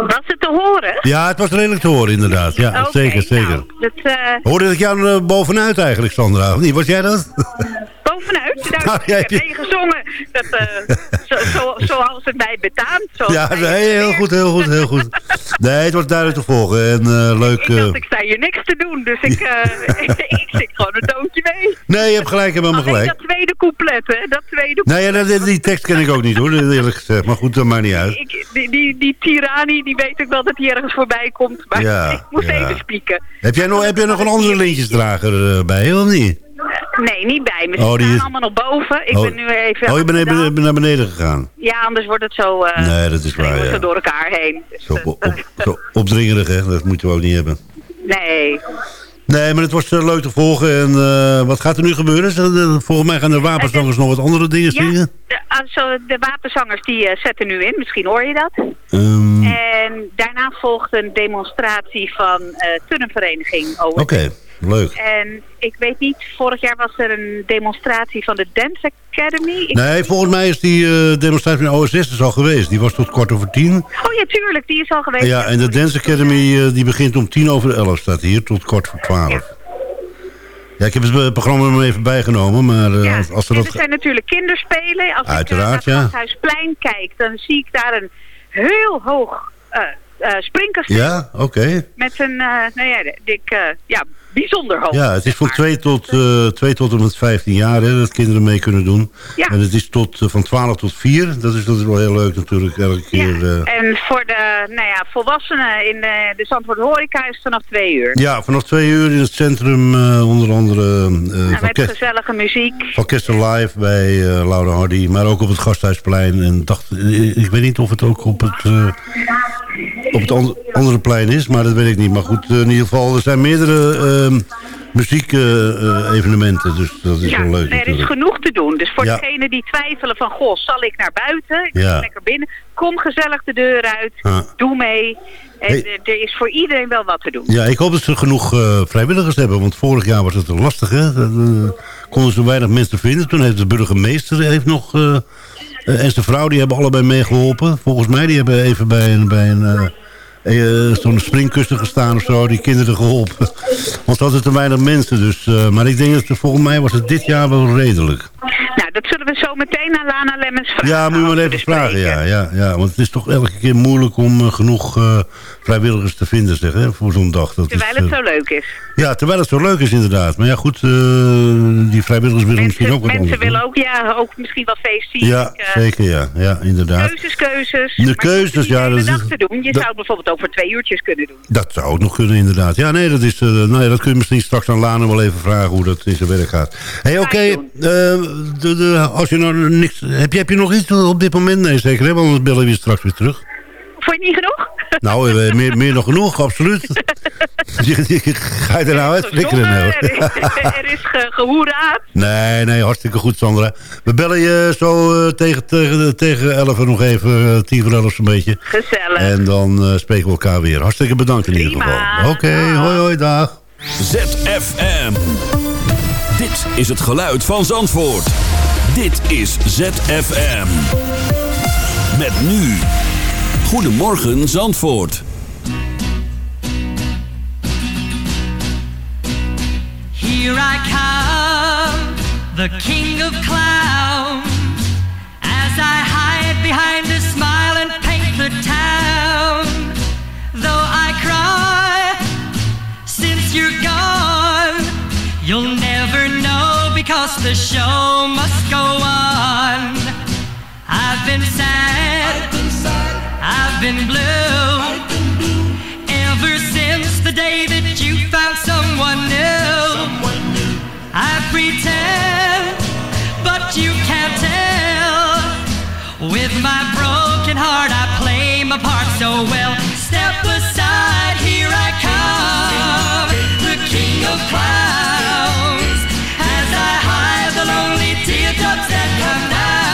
S10: Was het te horen?
S6: Ja, het was redelijk te horen inderdaad. Ja, zeker, zeker.
S10: nou, dat, eh,
S6: Hoorde ik jou er bovenuit eigenlijk, Sandra? of niet? Was jij dat? <laughs>
S10: nou,
S6: Nou,
S10: ik heb meegezongen. Dat, eh, zo, zo, zoals het mij betaamt. Zoals
S6: Ja, nee, heel goed, heel goed, heel goed. Nee, het was duidelijk te volgen. En eh, leuk...
S10: Ik
S6: eh,
S10: dacht, ik sta hier niks te doen, dus ik, eh, <laughs> ik zing gewoon een toontje mee.
S6: Nee, je hebt gelijk, je hebt helemaal gelijk.
S10: dat tweede couplet, hè, dat tweede
S6: Nee, ja, die, die tekst ken ik ook niet hoor, eerlijk gezegd. Maar goed, dat maakt niet uit.
S10: Ik, die, die, die tirani, die weet ik wel dat hij ergens voorbij komt. Maar
S6: Ja,
S10: ik moest
S6: ja.
S10: even spieken.
S6: Heb jij nog, heb jij nog een andere lintjesdrager eh, bij, of niet?
S10: Nee, niet bij me. Ze
S6: Oh, die
S10: staan
S6: is-
S10: allemaal nog boven. Ik
S6: oh,
S10: ben nu even...
S6: oh, je bent even naar beneden gegaan.
S10: Ja, anders wordt het zo... eh
S6: Nee, dat is waar, ja.
S10: door elkaar heen. Dus,
S6: Zo, op, op- zo <laughs> opdringerig, hè? Dat moeten we ook niet hebben.
S10: nee.
S6: Nee, maar het was eh, leuk te volgen. En eh, wat gaat er nu gebeuren? Eh, Volgens mij gaan de wapenzangers nog wat andere dingen
S10: Ja,
S6: zingen.
S10: de, also, de wapenzangers die eh, zetten nu in. Misschien hoor je dat.
S6: Ehm,
S10: En daarna volgt een demonstratie van eh tunnenvereniging.
S6: Oké, leuk.
S10: En ik weet niet, vorig jaar was er een demonstratie van de Dance Academy. Ik-
S6: Nee, volgens mij is die eh, demonstratie van de OSS dus al geweest. Die was tot kwart over tien.
S10: Oh ja, tuurlijk, die is al geweest.
S6: Ja, en de Dance Academy eh, die begint om tien over elf, staat hier, tot kwart voor twaalf. Ja, ik heb het eh, programma maar even bijgenomen, maar eh, als, dat...
S10: er zijn natuurlijk kinderspelen. Als
S6: Uiteraard,
S10: ik naar
S6: ja.
S10: het Gasthuisplein kijk, dan zie ik daar een heel hoog eh sprinkers.
S6: Ja, oké.
S10: Met een, eh, nou ja, dik, eh, ja, bijzonder hoog.
S6: Ja, het is van 2 tot, eh 2 tot en met 15 jaar hè, dat kinderen mee kunnen doen.
S10: Ja.
S6: En het is tot, van 12 tot 4. Dat is, dat is wel heel leuk natuurlijk. Elke keer.
S10: En voor de nou ja, volwassenen in de, de Zandvoort Horeca is vanaf twee uur.
S6: ja, vanaf 2 uur in het centrum uh, onder andere uh,
S10: Nou, met gezellige muziek.
S6: van Kester Live bij uh, Laura Hardy. Maar ook op het Gasthuisplein. En dacht, ik weet niet of het ook op het, uh, op het and andere plein is. Maar dat weet ik niet. Maar goed, in ieder geval, er zijn meerdere uh, muziek-evenementen. dus dat is
S10: ja,
S6: wel leuk
S10: er
S6: natuurlijk.
S10: is genoeg te doen. Dus voor
S6: Ja.
S10: degenen die twijfelen van... Goh, zal ik naar buiten? Ik
S6: Ja.
S10: ga lekker binnen. Kom gezellig de deur uit. Doe mee. En
S6: Hey.
S10: eh, er is voor iedereen wel wat te doen.
S6: Ja, ik hoop dat ze genoeg uh, vrijwilligers hebben. Want vorig jaar was het lastig, hè. Konden ze weinig mensen vinden. Toen heeft de burgemeester heeft nog... En zijn vrouw, die hebben allebei meegeholpen. Volgens mij, die hebben even bij een... Bij een uh, zo'n springkussen gestaan of zo, die kinderen geholpen. <laughs> Want er hadden te weinig mensen, dus... Maar ik denk dat volgens mij was het dit jaar wel redelijk.
S10: Nou, dat zullen we zo meteen aan Lana Lemmens vragen.
S6: Ja, moet je maar even vragen, ja, ja, ja. Want het is toch elke keer moeilijk om uh, genoeg uh, vrijwilligers te vinden, zeg, hè, voor zo'n dag. Dat
S10: terwijl
S6: is,
S10: het zo leuk is.
S6: Ja, terwijl het zo leuk is, inderdaad. Maar ja, goed, die vrijwilligers willen
S10: mensen,
S6: misschien ook wat
S10: mensen
S6: anders.
S10: willen ook, ja, ook misschien wat feestvieren.
S6: Ja, zeker, ja. Ja, inderdaad.
S10: Keuzes, keuzes.
S6: De keuzes, ja.
S10: Dat
S6: is
S10: te doen. Je
S6: dat,
S10: zou het bijvoorbeeld voor twee uurtjes kunnen doen.
S6: Dat zou ook nog kunnen, inderdaad. Ja, nee, dat, is, nou ja, dat kun je misschien straks aan Lana wel even vragen hoe dat in zijn werk gaat. Hé, hey, oké. Okay, als je nou niks... Heb je, heb je nog iets op dit moment? Nee, zeker, hè? Want anders bellen we je straks weer terug.
S10: Vond je niet genoeg?
S6: Nou, <laughs> meer, meer dan genoeg, absoluut. <laughs> Ga je er nou uit flikkeren? Nou?
S10: Er is, er is ge, gehoeraad.
S6: Nee, nee, hartstikke goed, Sandra. We bellen je zo uh, tegen, tegen, tegen 11 nog even, uh, 10 voor 11 zo'n beetje.
S10: Gezellig.
S6: En dan uh, spreken we elkaar weer. Hartstikke bedankt in
S10: Prima.
S6: ieder geval. Oké, okay, hoi hoi, dag.
S4: ZFM. Dit is het geluid van Zandvoort. Dit is ZFM. Met nu... Goedemorgen Zandvoort.
S17: Here I come, the king of clowns, as I hide behind a smile and paint the town. Though I cry, since you're gone, you'll because the show must go on. I've been sad, I've been blue, ever since the day that you found someone new. I pretend, but you can't tell. With my broken heart, I play my part so well. Step aside, here I come, the king of clowns. have now.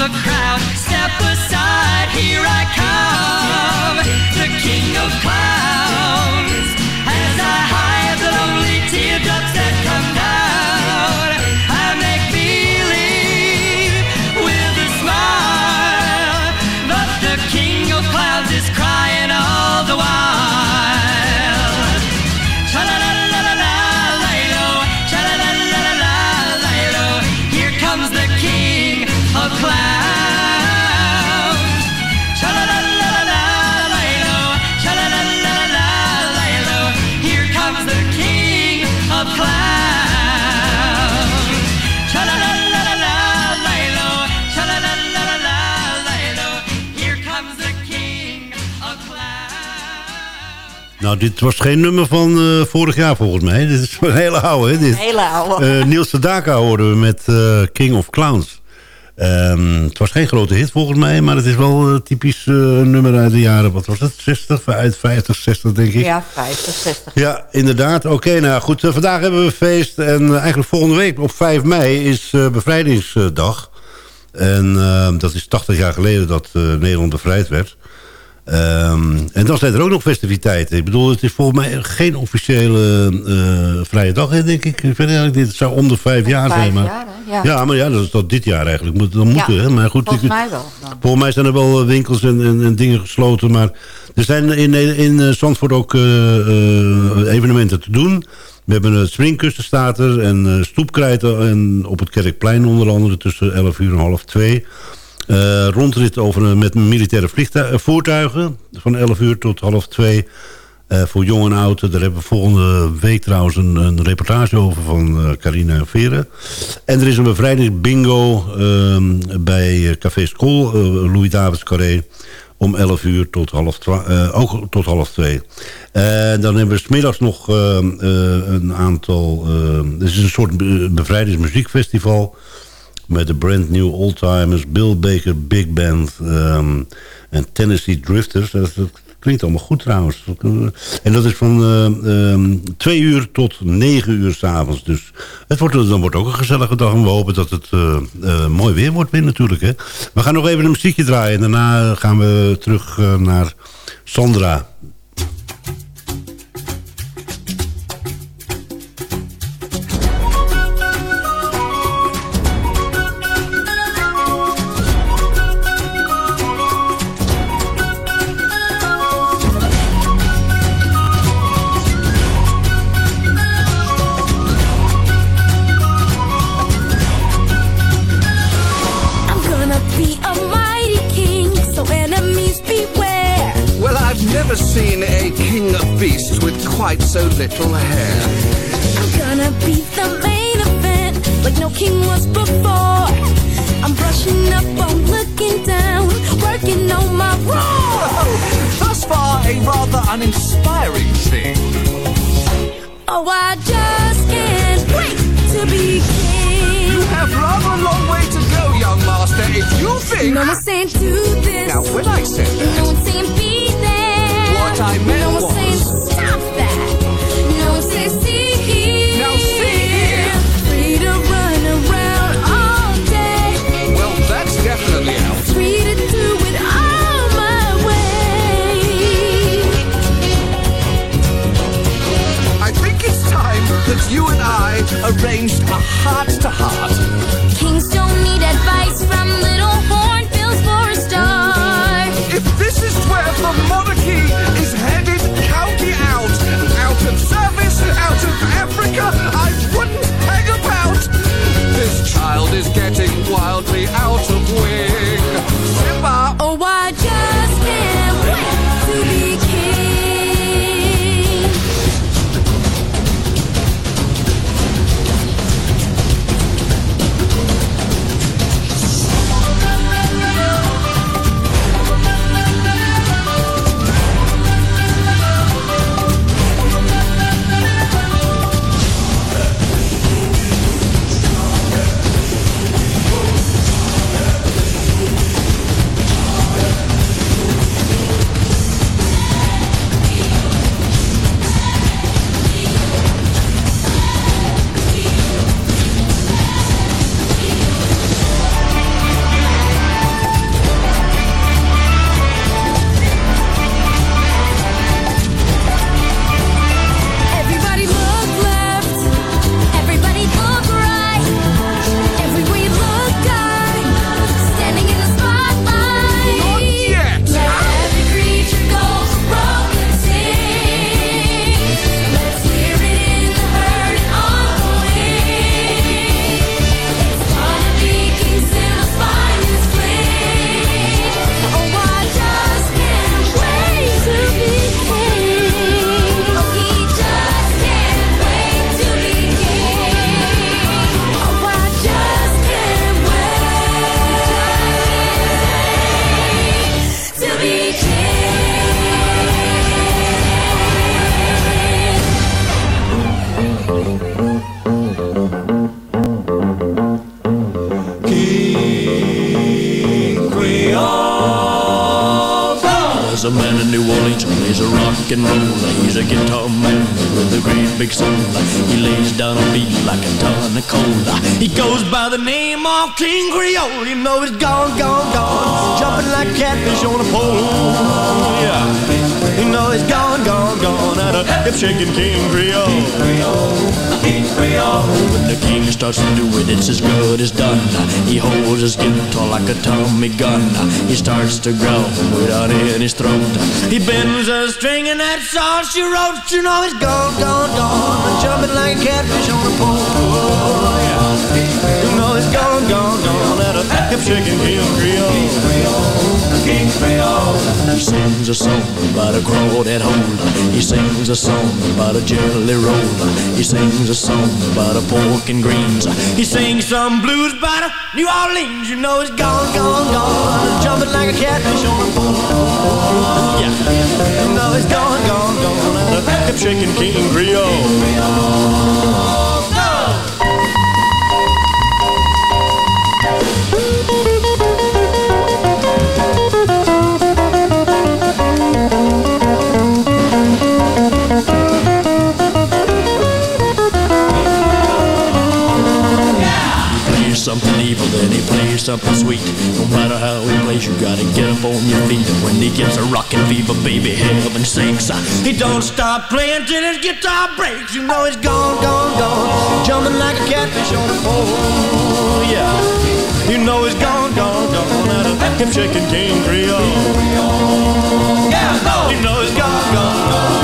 S17: The crowd.
S6: Nou, dit was geen nummer van uh, vorig jaar volgens mij. <laughs> Dit is een hele oude, hè? Dit.
S12: Hele oude.
S6: Uh, Niels Sedaka hoorden we met uh, King of Clowns. Ehm, het was geen grote hit volgens mij, maar het is wel een typisch eh, nummer uit de jaren, wat was het, 60, uit 50, 60 denk ik.
S12: Ja, 50, 60.
S6: Ja, inderdaad. Oké, nou goed. eh, vandaag hebben we feest. En eh, eigenlijk volgende week op 5 mei is eh, bevrijdingsdag. En eh, dat is 80 jaar geleden dat eh, Nederland bevrijd werd. Ehm, en dan zijn er ook nog festiviteiten. Ik bedoel, het is volgens mij geen officiële eh, vrije dag, denk ik. Ik. Het zou om de vijf jaar
S12: vijf
S6: zijn. Maar,
S12: jaar? Ja.
S6: maar ja, dat is dat dit jaar eigenlijk. Moet, dan
S12: Ja,
S6: moeten, hè. Maar goed,
S12: volgens
S6: ik-
S12: mij wel dan.
S6: Volgens mij zijn er wel eh, winkels en, en, en dingen gesloten. Maar er zijn in, in eh, Zandvoort ook evenementen te doen. We hebben het staat er en eh, stoepkrijten en op het Kerkplein onder andere tussen 11 uur en half 2. Eh, rondrit over, een- met militaire eh, voertuigen van 11 uur tot half 2. Eh, voor jong en oud. Daar hebben we volgende week trouwens een, een reportage over van eh, Carina Veren. En er is een bevrijdingsbingo ehm, bij eh, Café School, eh, Louis Davids Carré. Om 11 uur tot half, eh, ook tot half 2. En dan hebben we smiddags nog ehm, eh, een aantal... ehm, Het is een soort be- bevrijdingsmuziekfestival met de brand new oldtimers, Bill Baker Big Band ehm, en Tennessee Drifters. Dat, klinkt allemaal goed trouwens. En dat is van eh, ehm, twee uur tot negen uur s'avonds. Dus het wordt, dan wordt ook een gezellige dag. En we hopen dat het eh, eh, mooi weer wordt weer natuurlijk. Hè. We gaan nog even een muziekje draaien. En daarna gaan we terug naar Sandra.
S7: sing. No, I.
S18: Now when I
S8: sing. Of King Creole. Gone at a hip shaking King Creole. King Creole. When the king starts to do it, it's as good as done. He holds his guitar like a Tommy gun. He starts to growl without in his throat. He bends a string and that's all she wrote. You know he's gone, gone, gone, jumping like a catfish on a pole. You know he's gone, gone, gone at a hip shaking King Creole. Creole. He sings a song about a crawdad hole. He sings a song about a jelly roll. He sings a song about a pork and greens. He sings some blues about a New Orleans. You know he's gone, gone, gone, jumping like a catfish on a pole. Yeah, you know he's gone, gone, gone a hip shaking King Creole. Something evil, then he plays something sweet. No matter how he plays, you gotta get up on your feet. And when he gets a rockin' fever, baby, heaven sakes. He don't stop playing till his guitar breaks. You know he's gone, gone, gone, jumping like a catfish on a pole. Yeah, you know he's gone, gone, gone at a hip shaking King Creole. Yeah, no. You know he's gone, gone, gone,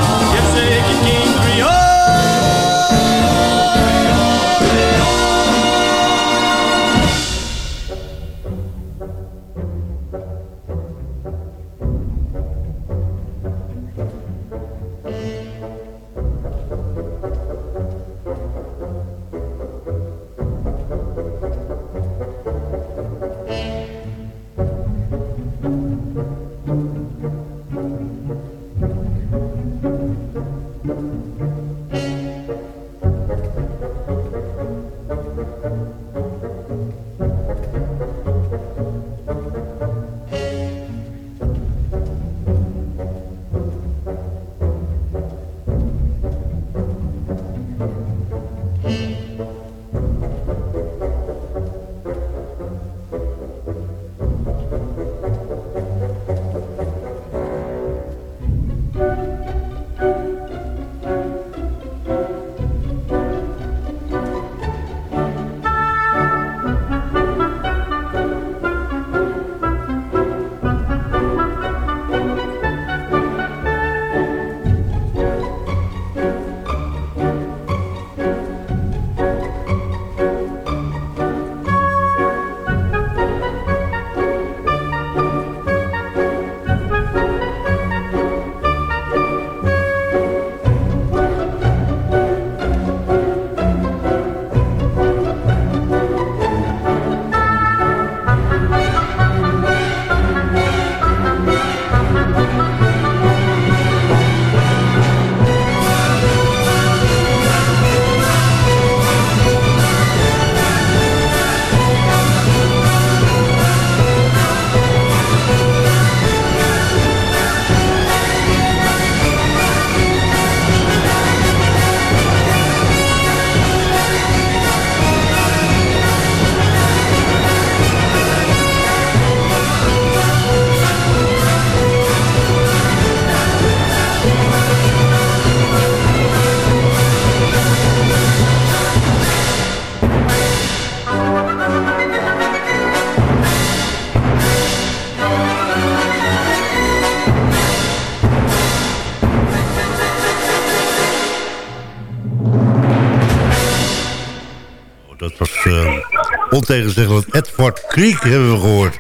S6: ontegenzeggelijk Edward Creek hebben we gehoord.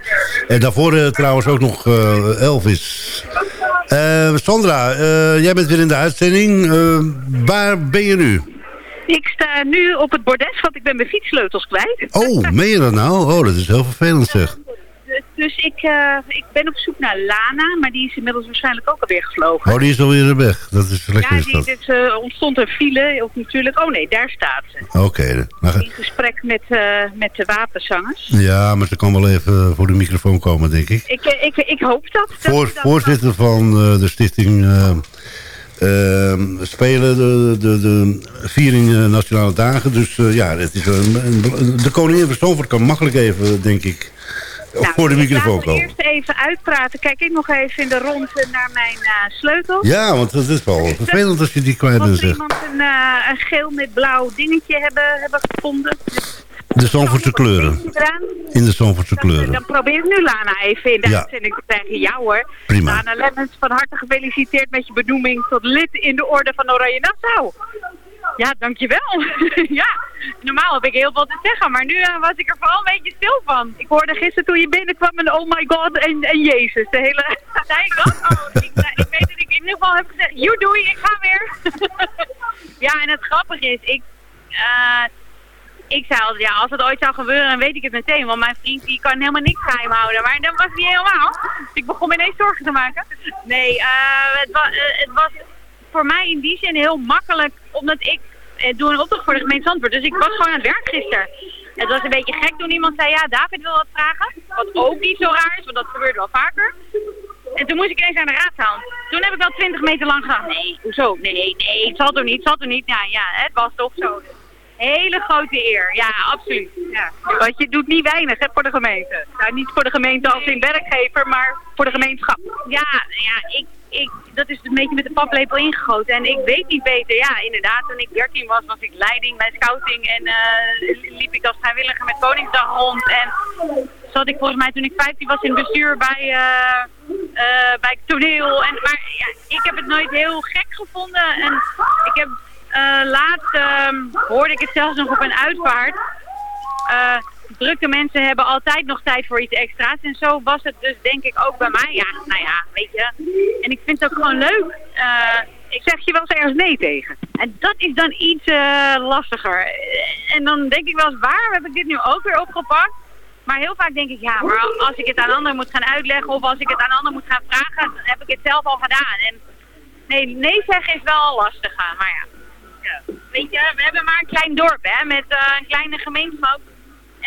S6: En daarvoor eh, trouwens ook nog eh, Elvis. Eh, Sandra, jij bent weer in de uitzending. Waar ben je nu?
S10: Ik sta nu op het bordes, want ik ben mijn fietssleutels kwijt.
S6: Oh, meen je dat nou? Oh, dat is heel vervelend zeg.
S10: Ik, ben op zoek naar Lana, maar die is inmiddels waarschijnlijk ook alweer gevlogen.
S6: Oh, die is alweer weg. Dat is lekker
S10: ja, die,
S6: dat.
S10: dit, eh, ontstond een file, of natuurlijk. Oh nee, daar staat ze.
S6: Oké.
S10: In gesprek met, eh, met de wapenzangers.
S6: Ja, maar ze kan wel even voor de microfoon komen, denk ik.
S10: Ik, eh, ik, ik hoop dat.
S6: Voor,
S10: dat-
S6: voorzitter van de stichting Spelen, de, de, de viering Nationale Dagen. Dus ja, het is een, een- de koningin van Stamford kan makkelijk even, denk ik,
S10: Nou,
S6: voor de
S10: ik
S6: microfoon komen.
S10: eerst even uitpraten. Kijk ik nog even in de ronde naar mijn eh sleutels.
S6: Ja, want het is wel vervelend als je die kwijt bent,
S10: iemand een, eh, een geel met blauw dingetje hebben, hebben gevonden.
S6: De Stamfordse kleuren. In de Stamfordse kleuren.
S10: Dan probeer ik nu Lana even in de
S6: Ja.
S10: uitzending te krijgen. Ja hoor.
S6: Prima.
S10: Lana Lemmens, van harte gefeliciteerd met je benoeming tot lid in de orde van Oranje Nassau. Ja, dankjewel. <laughs> ja, normaal heb ik heel veel te zeggen, maar nu eh, was ik er vooral een beetje stil van. Ik hoorde gisteren toen je binnenkwam een oh my god en, en Jezus. De hele... <laughs> zei ik? Oh, ik, ik weet dat ik in ieder geval heb gezegd, you doei, ik ga weer. <laughs> ja, en het grappige is, ik... eh, ik zei altijd, ja, als het ooit zou gebeuren, dan weet ik het meteen. Want mijn vriend die kan helemaal niks geheim houden. Maar dat was niet helemaal. Dus ik begon me ineens zorgen te maken. Nee, eh, het, eh, het was voor mij in die zin heel makkelijk. Omdat ik eh, doe een opdracht voor de gemeente Zandvoort. Dus ik was gewoon aan het werk gisteren. Het was een beetje gek toen iemand zei, ja, David wil wat vragen. Wat ook niet zo raar is, want dat gebeurt wel vaker. En toen moest ik ineens aan de raadzaal. Toen heb ik al 20 meter lang gedacht, nee, hoezo? Nee, nee, het zal toch niet, het zal toch niet. Ja, ja, het was toch zo. Hele grote eer, ja, absoluut. Ja. Want je doet niet weinig hè, voor de gemeente. Nou, niet voor de gemeente als in werkgever, maar voor de gemeenschap. Ja, ja ik, ik, dat is een beetje met de paplepel ingegoten. En ik weet niet beter. Ja, inderdaad, toen ik 13 was, was ik leiding bij scouting. En eh, liep ik als vrijwilliger met Koningsdag rond. En zat ik volgens mij toen ik 15 was in bestuur bij, eh, bij toneel. En, maar ja, ik heb het nooit heel gek gevonden. En ik heb laatst ehm, hoorde ik het zelfs nog op een uitvaart. Drukke mensen hebben altijd nog tijd voor iets extra's. En zo was het dus denk ik ook bij mij. Ja, nou ja, weet je. En ik vind het ook gewoon leuk. Eh, ik zeg je wel eens ergens nee tegen. En dat is dan iets eh, lastiger. En dan denk ik wel eens, waarom heb ik dit nu ook weer opgepakt? Maar heel vaak denk ik, ja, maar als ik het aan anderen moet gaan uitleggen of als ik het aan anderen moet gaan vragen, dan heb ik het zelf al gedaan. En nee, nee zeggen is wel lastiger, maar ja. ja. Weet je, we hebben maar een klein dorp, hè, met eh, een kleine gemeenschap.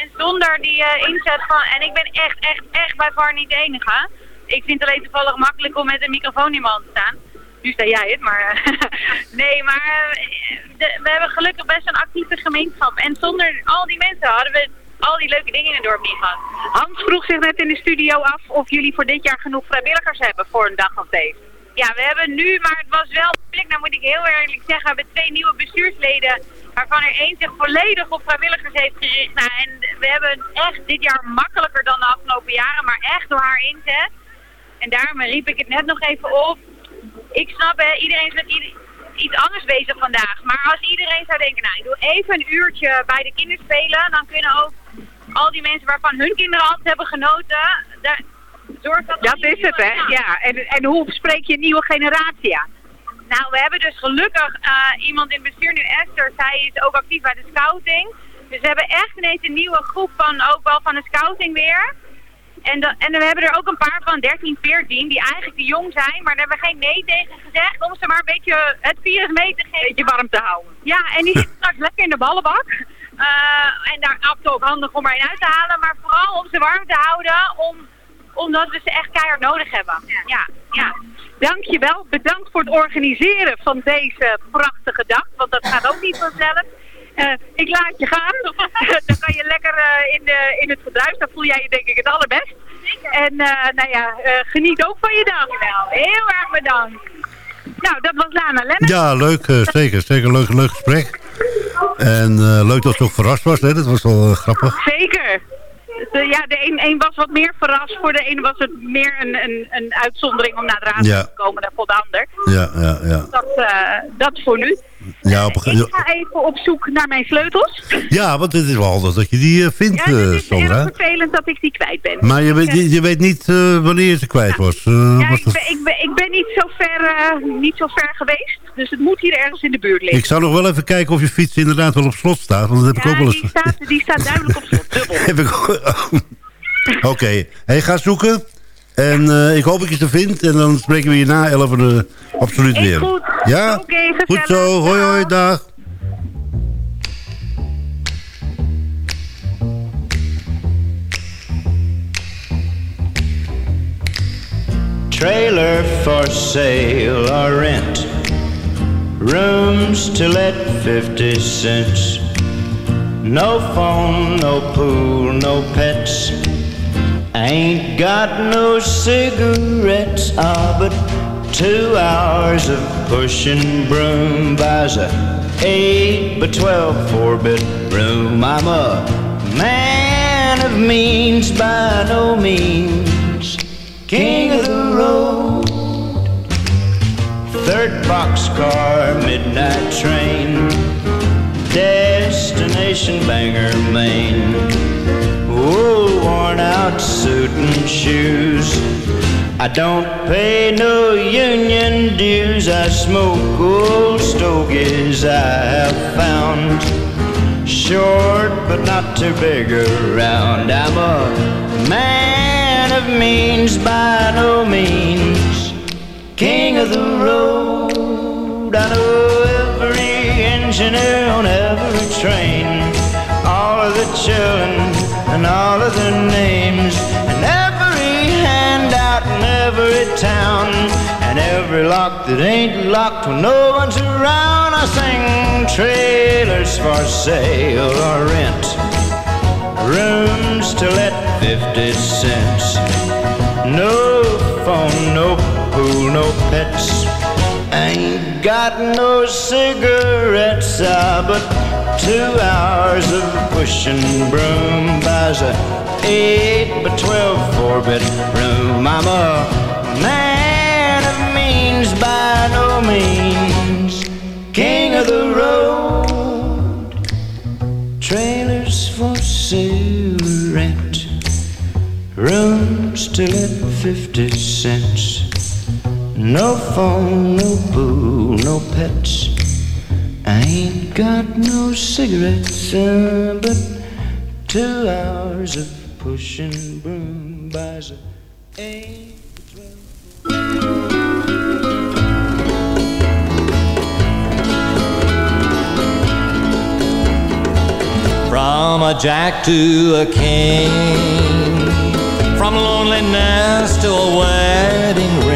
S10: En zonder die eh, inzet van, en ik ben echt, echt, echt bij far niet de enige. Ik vind het alleen toevallig makkelijk om met een microfoon in mijn hand te staan. Nu sta jij het, maar... <laughs> nee, maar eh, de- we hebben gelukkig best een actieve gemeenschap. En zonder al die mensen hadden we al die leuke dingen in het dorp niet gehad. Hans vroeg zich net in de studio af of jullie voor dit jaar genoeg vrijwilligers hebben voor een dag als deze. Ja, we hebben nu, maar het was wel moeilijk, nou moet ik heel eerlijk zeggen, we hebben twee nieuwe bestuursleden, waarvan er één zich volledig op vrijwilligers heeft gericht. Nou, en we hebben echt dit jaar makkelijker dan de afgelopen jaren, maar echt door haar inzet. En daarom riep ik het net nog even op. Ik snap, hè, iedereen is met iets anders bezig vandaag. Maar als iedereen zou denken, nou, ik doe even een uurtje bij de kinderspelen, dan kunnen ook al die mensen waarvan hun kinderen altijd hebben genoten, daar, dat... Dat is het, hè? Ja, en, en hoe spreek je een nieuwe generatie aan? Nou, we hebben dus gelukkig eh, iemand in het bestuur nu, Esther, zij is ook actief bij de scouting. Dus we hebben echt ineens een nieuwe groep van, ook wel van de scouting weer. En, en we hebben er ook een paar van, 13, 14, die eigenlijk te jong zijn, maar daar hebben we geen nee tegen gezegd om ze maar een beetje het virus mee te geven. Beetje warm te houden. Ja, en die zitten straks lekker in de ballenbak. Eh, en daar af en toe ook handig om erin uit te halen, maar vooral om ze warm te houden, om, omdat we ze echt keihard nodig hebben. Ja, ja. Dankjewel, bedankt voor het organiseren van deze prachtige dag, want dat gaat ook niet vanzelf. Eh, ik laat je gaan. <laughs> dan kan je lekker eh, in, de, in het gedruis. Dan voel jij je denk ik het allerbest. En eh, nou ja, eh, geniet ook van je dag. Heel erg bedankt. Nou, dat was Lana Lemmens.
S6: Ja, leuk. zeker. Zeker leuk, leuk gesprek. En eh, leuk dat ze ook verrast was. Hè? Dat was wel grappig.
S10: Zeker. De, ja, de een, een was wat meer verrast. Voor de ene was het meer een, een, een uitzondering om naar de raad
S6: Ja.
S10: te komen dan voor de ander.
S6: Ja, ja, ja.
S10: Dat, eh, dat voor nu.
S6: Ja, op
S10: Ik ga even op zoek naar mijn sleutels.
S6: ja, want het is wel handig dat je die eh, vindt,
S10: Ja,
S6: eh,
S10: het is
S6: Sandra.
S10: erg vervelend dat ik die kwijt ben.
S6: Maar je weet, je, je weet niet eh, wanneer je ze kwijt was. Eh,
S10: Ja,
S6: was
S10: ik ben, ik, ben, ik ben niet, zo ver, eh, niet zo ver geweest. Dus het moet hier ergens in de buurt liggen.
S6: Ik zou nog wel even kijken of je fiets inderdaad wel op slot staat. Want dat heb ik
S10: ja,
S6: ook wel eens...
S10: die, staat, die staat duidelijk op slot. Dubbel. <laughs>
S6: heb ik ook- <laughs> Oké, hey, ga zoeken. En eh, ik hoop dat je ze vindt. En dan spreken we je na 11 uur absoluut
S10: Is
S6: weer.
S10: goed.
S6: Ja?
S10: Oké,
S6: Goed zo. Hoi hoi, dag.
S19: Trailer for sale or rent. Rooms to let 50 cents. No phone, no pool, no pets. Ain't got no cigarettes. Ah, but two hours of pushing broom buys a 8 by 12 four bedroom. I'm a man of means by no means. King of the road. Third boxcar, midnight train. Destination Bangor, Maine. Whoa, worn out suit and shoes. I don't pay no union dues. I smoke old stogies I have found. Short but not too big around. I'm a man of means by no means. King of the road. I know every engineer on every train. All of the children and all of their names. And every handout in every town. And every lock that ain't locked when no one's around. I sing trailers for sale or rent. Rooms to let 50 cents. No phone, no pool, no pets. Got no cigarettes, ah, but two hours of pushing broom buys a eight by twelve four bedroom. I'm a man of means by no means, king of the road. Trailers for sale rent, rooms to let fifty cents. No phone, no pool, no pets. I ain't got no cigarettes, uh, but two hours of pushing broom buys a.
S20: From a jack to a king, from loneliness to a wedding ring.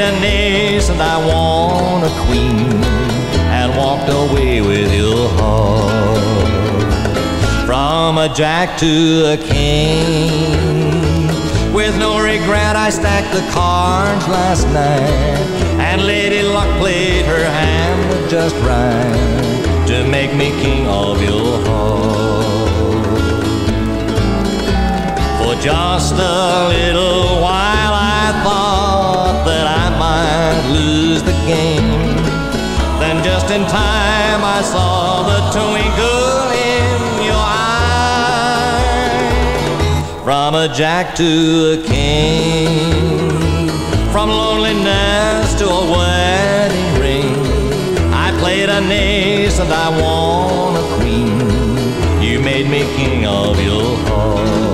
S20: Ace and I won a queen and walked away with your heart. From a jack to a king, with no regret I stacked the cards last night, and Lady Luck played her hand just right to make me king of your heart. For just a little while lose the game. Then just in time I saw the twinkle in your eye. From a jack to a king, from loneliness to a wedding ring. I played an ace and I won a queen. You made me king of your heart.